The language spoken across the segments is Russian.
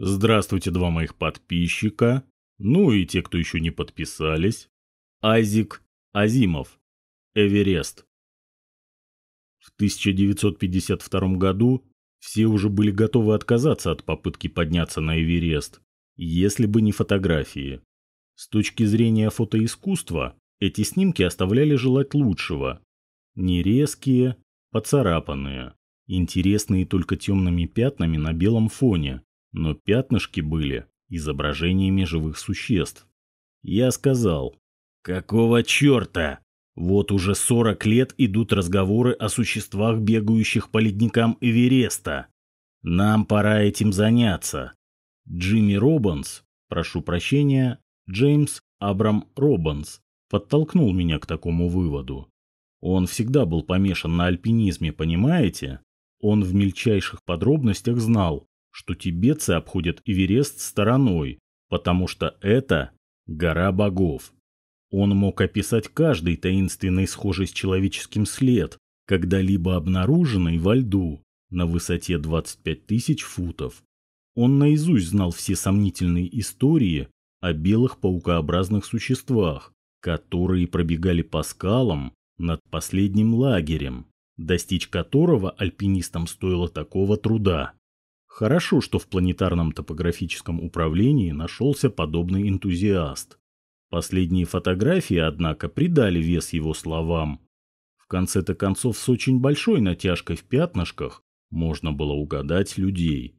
Здравствуйте, два моих подписчика. Ну и те, кто еще не подписались. Азик Азимов. Эверест. В 1952 году все уже были готовы отказаться от попытки подняться на Эверест, если бы не фотографии. С точки зрения фотоискусства, эти снимки оставляли желать лучшего. Не резкие, поцарапанные, интересные только темными пятнами на белом фоне, но пятнышки были изображениями живых существ. Я сказал, «Какого черта? Вот уже 40 лет идут разговоры о существах, бегающих по ледникам Эвереста. Нам пора этим заняться. Джимми Робанс, прошу прощения, Джеймс Абрам Робанс, подтолкнул меня к такому выводу. Он всегда был помешан на альпинизме, понимаете? Он в мельчайших подробностях знал, что тибетцы обходят Эверест стороной, потому что это гора богов. Он мог описать каждый таинственный схожий с человеческим след, когда-либо обнаруженный во льду на высоте 25 тысяч футов. Он наизусть знал все сомнительные истории о белых паукообразных существах, которые пробегали по скалам над последним лагерем, достичь которого альпинистам стоило такого труда. Хорошо, что в планетарном топографическом управлении нашелся подобный энтузиаст. Последние фотографии, однако, придали вес его словам. В конце-то концов, с очень большой натяжкой в пятнышках можно было угадать людей.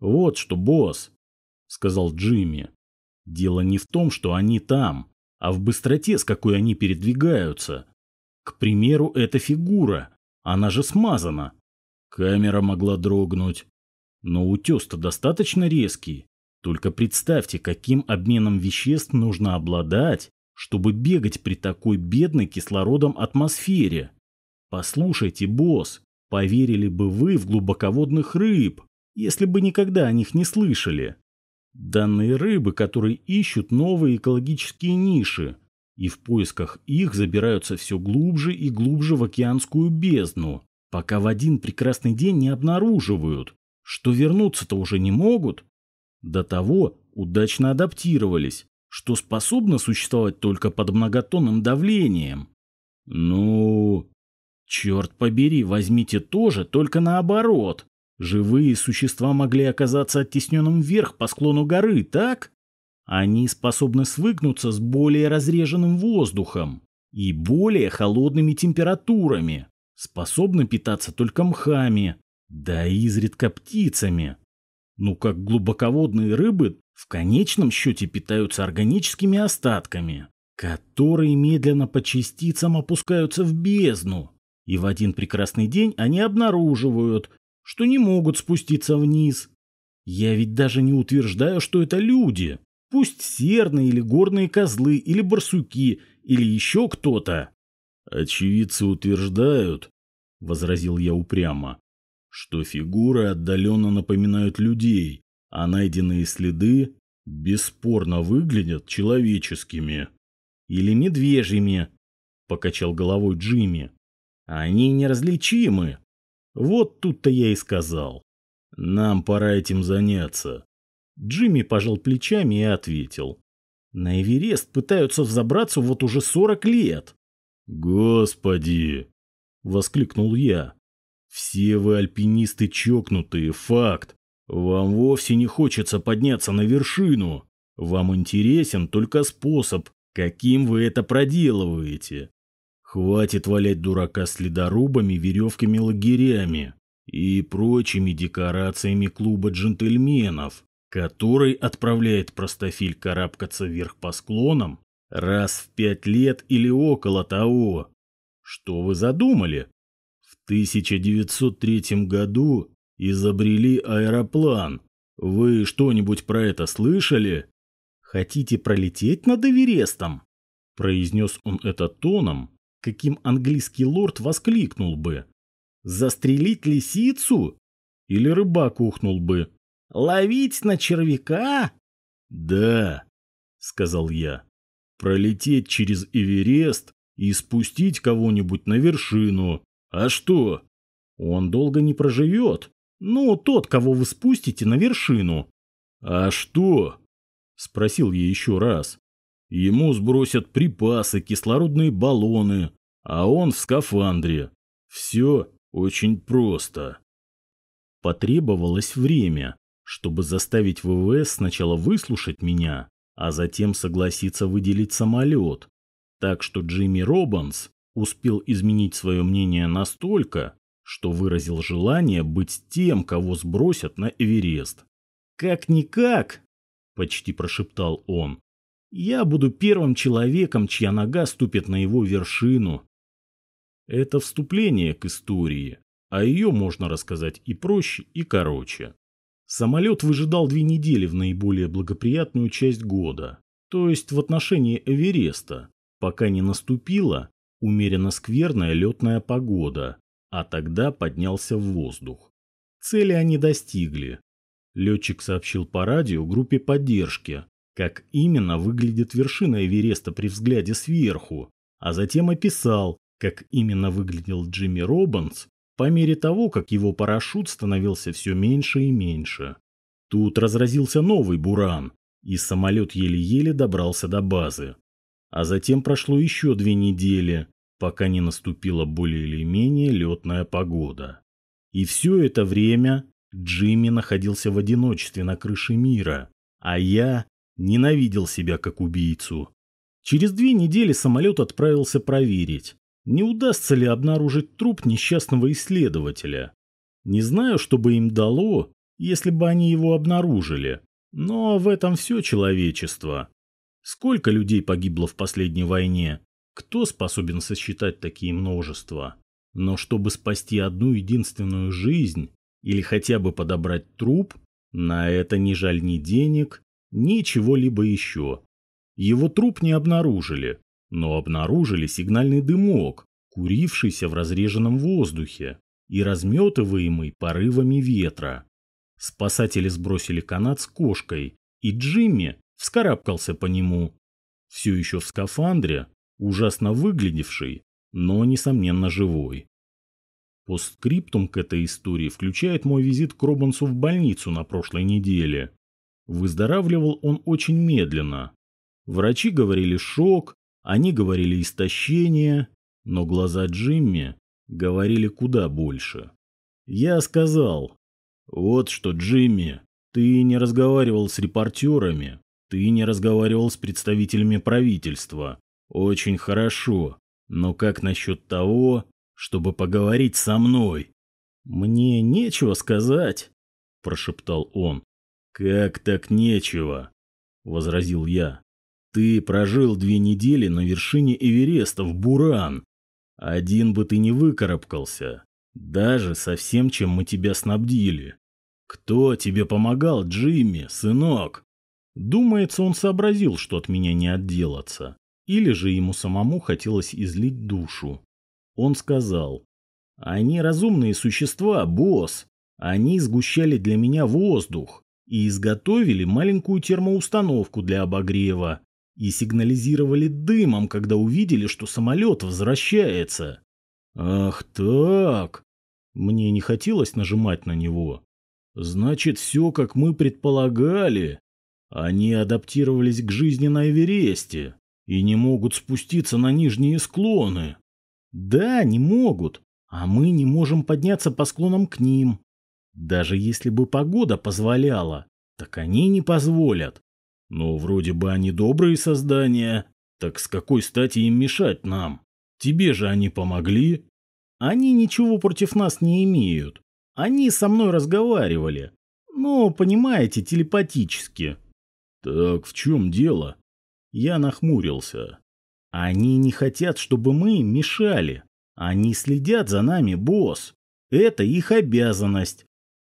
«Вот что, босс», — сказал Джимми. «Дело не в том, что они там, а в быстроте, с какой они передвигаются. К примеру, эта фигура, она же смазана. Камера могла дрогнуть. Но утес-то достаточно резкий. Только представьте, каким обменом веществ нужно обладать, чтобы бегать при такой бедной кислородом атмосфере. Послушайте, босс, поверили бы вы в глубоководных рыб, если бы никогда о них не слышали. Данные рыбы, которые ищут новые экологические ниши, и в поисках их забираются все глубже и глубже в океанскую бездну, пока в один прекрасный день не обнаруживают, что вернуться-то уже не могут, до того удачно адаптировались, что способны существовать только под многотонным давлением. Ну, черт побери, возьмите тоже, только наоборот. Живые существа могли оказаться оттесненным вверх по склону горы, так? Они способны свыкнуться с более разреженным воздухом и более холодными температурами, способны питаться только мхами, да и изредка птицами ну как глубоководные рыбы в конечном счете питаются органическими остатками, которые медленно по частицам опускаются в бездну. И в один прекрасный день они обнаруживают, что не могут спуститься вниз. Я ведь даже не утверждаю, что это люди. Пусть серные или горные козлы, или барсуки, или еще кто-то. Очевидцы утверждают, — возразил я упрямо, что фигуры отдаленно напоминают людей, а найденные следы бесспорно выглядят человеческими. Или медвежьими, покачал головой Джимми. Они неразличимы. Вот тут-то я и сказал. Нам пора этим заняться. Джимми пожал плечами и ответил. На Эверест пытаются взобраться вот уже сорок лет. Господи! Воскликнул я. Все вы альпинисты чокнутые, факт. Вам вовсе не хочется подняться на вершину. Вам интересен только способ, каким вы это проделываете. Хватит валять дурака следорубами, веревками-лагерями и прочими декорациями клуба джентльменов, который отправляет простофиль карабкаться вверх по склонам раз в пять лет или около того. Что вы задумали? 1903 году изобрели аэроплан. Вы что-нибудь про это слышали? Хотите пролететь над Эверестом? Произнес он это тоном, каким английский лорд воскликнул бы. Застрелить лисицу? Или рыбак ухнул бы. Ловить на червяка? Да, сказал я. Пролететь через Эверест и спустить кого-нибудь на вершину. А что? Он долго не проживет. Ну, тот, кого вы спустите на вершину. А что? Спросил я еще раз. Ему сбросят припасы, кислородные баллоны, а он в скафандре. Все очень просто. Потребовалось время, чтобы заставить ВВС сначала выслушать меня, а затем согласиться выделить самолет. Так что Джимми Робанс успел изменить свое мнение настолько, что выразил желание быть тем, кого сбросят на Эверест. «Как-никак», — почти прошептал он, — «я буду первым человеком, чья нога ступит на его вершину». Это вступление к истории, а ее можно рассказать и проще, и короче. Самолет выжидал две недели в наиболее благоприятную часть года, то есть в отношении Эвереста, пока не наступила умеренно скверная летная погода, а тогда поднялся в воздух. Цели они достигли. Летчик сообщил по радио группе поддержки, как именно выглядит вершина Эвереста при взгляде сверху, а затем описал, как именно выглядел Джимми Робинс по мере того, как его парашют становился все меньше и меньше. Тут разразился новый буран, и самолет еле-еле добрался до базы. А затем прошло еще две недели, пока не наступила более или менее летная погода. И все это время Джимми находился в одиночестве на крыше мира, а я ненавидел себя как убийцу. Через две недели самолет отправился проверить, не удастся ли обнаружить труп несчастного исследователя. Не знаю, что бы им дало, если бы они его обнаружили, но в этом все человечество. Сколько людей погибло в последней войне, кто способен сосчитать такие множества? Но чтобы спасти одну единственную жизнь или хотя бы подобрать труп, на это не жаль ни денег, ни чего-либо еще. Его труп не обнаружили, но обнаружили сигнальный дымок, курившийся в разреженном воздухе и разметываемый порывами ветра. Спасатели сбросили канат с кошкой, и Джимми вскарабкался по нему. Все еще в скафандре, ужасно выглядевший, но, несомненно, живой. Постскриптум к этой истории включает мой визит к Робансу в больницу на прошлой неделе. Выздоравливал он очень медленно. Врачи говорили шок, они говорили истощение, но глаза Джимми говорили куда больше. Я сказал, вот что, Джимми, ты не разговаривал с репортерами, ты не разговаривал с представителями правительства, очень хорошо. Но как насчет того, чтобы поговорить со мной? Мне нечего сказать, прошептал он. Как так нечего? возразил я. Ты прожил две недели на вершине Эвереста в Буран. Один бы ты не выкарабкался, даже со всем, чем мы тебя снабдили. Кто тебе помогал, Джимми, сынок? Думается, он сообразил, что от меня не отделаться. Или же ему самому хотелось излить душу. Он сказал, «Они разумные существа, босс. Они сгущали для меня воздух и изготовили маленькую термоустановку для обогрева и сигнализировали дымом, когда увидели, что самолет возвращается». «Ах так!» Мне не хотелось нажимать на него. «Значит, все, как мы предполагали. Они адаптировались к жизни на Эвересте и не могут спуститься на нижние склоны. Да, не могут, а мы не можем подняться по склонам к ним. Даже если бы погода позволяла, так они не позволят. Но вроде бы они добрые создания, так с какой стати им мешать нам? Тебе же они помогли. Они ничего против нас не имеют. Они со мной разговаривали. Ну, понимаете, телепатически. Так в чем дело? Я нахмурился. Они не хотят, чтобы мы им мешали. Они следят за нами, босс. Это их обязанность.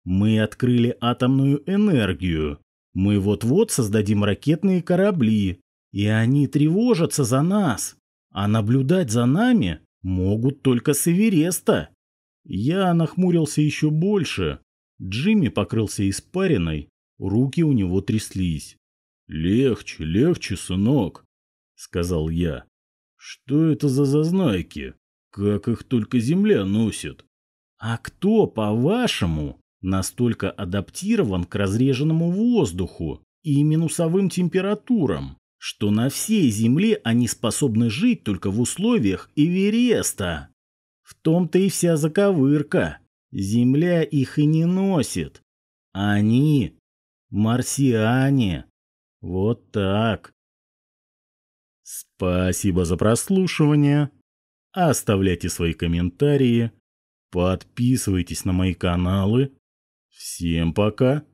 Мы открыли атомную энергию. Мы вот-вот создадим ракетные корабли. И они тревожатся за нас. А наблюдать за нами могут только с Эвереста. Я нахмурился еще больше. Джимми покрылся испариной, руки у него тряслись. «Легче, легче, сынок», — сказал я. «Что это за зазнайки? Как их только земля носит?» «А кто, по-вашему, настолько адаптирован к разреженному воздуху и минусовым температурам, что на всей Земле они способны жить только в условиях Эвереста. В том-то и вся заковырка. Земля их и не носит. Они марсиане. Вот так. Спасибо за прослушивание. Оставляйте свои комментарии. Подписывайтесь на мои каналы. Всем пока.